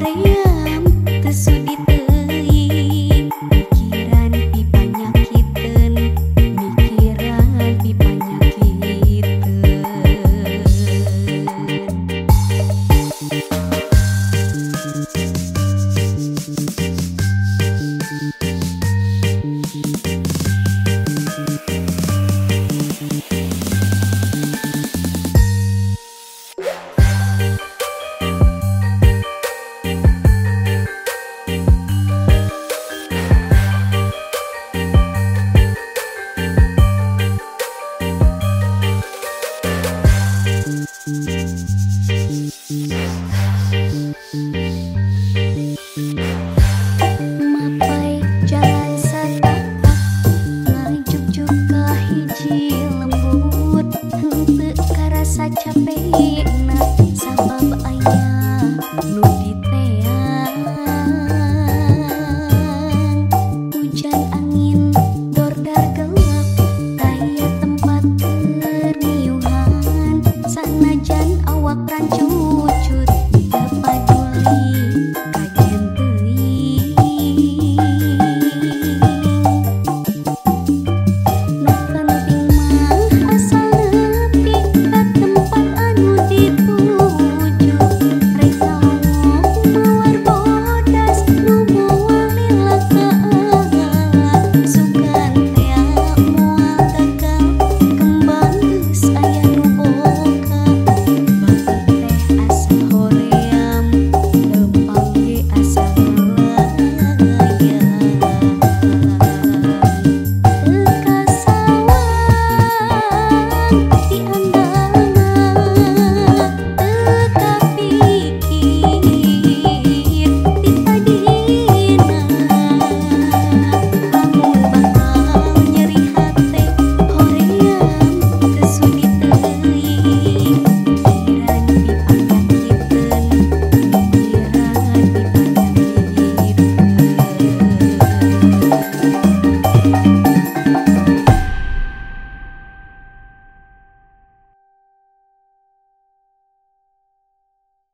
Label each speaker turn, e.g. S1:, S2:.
S1: അറിയാ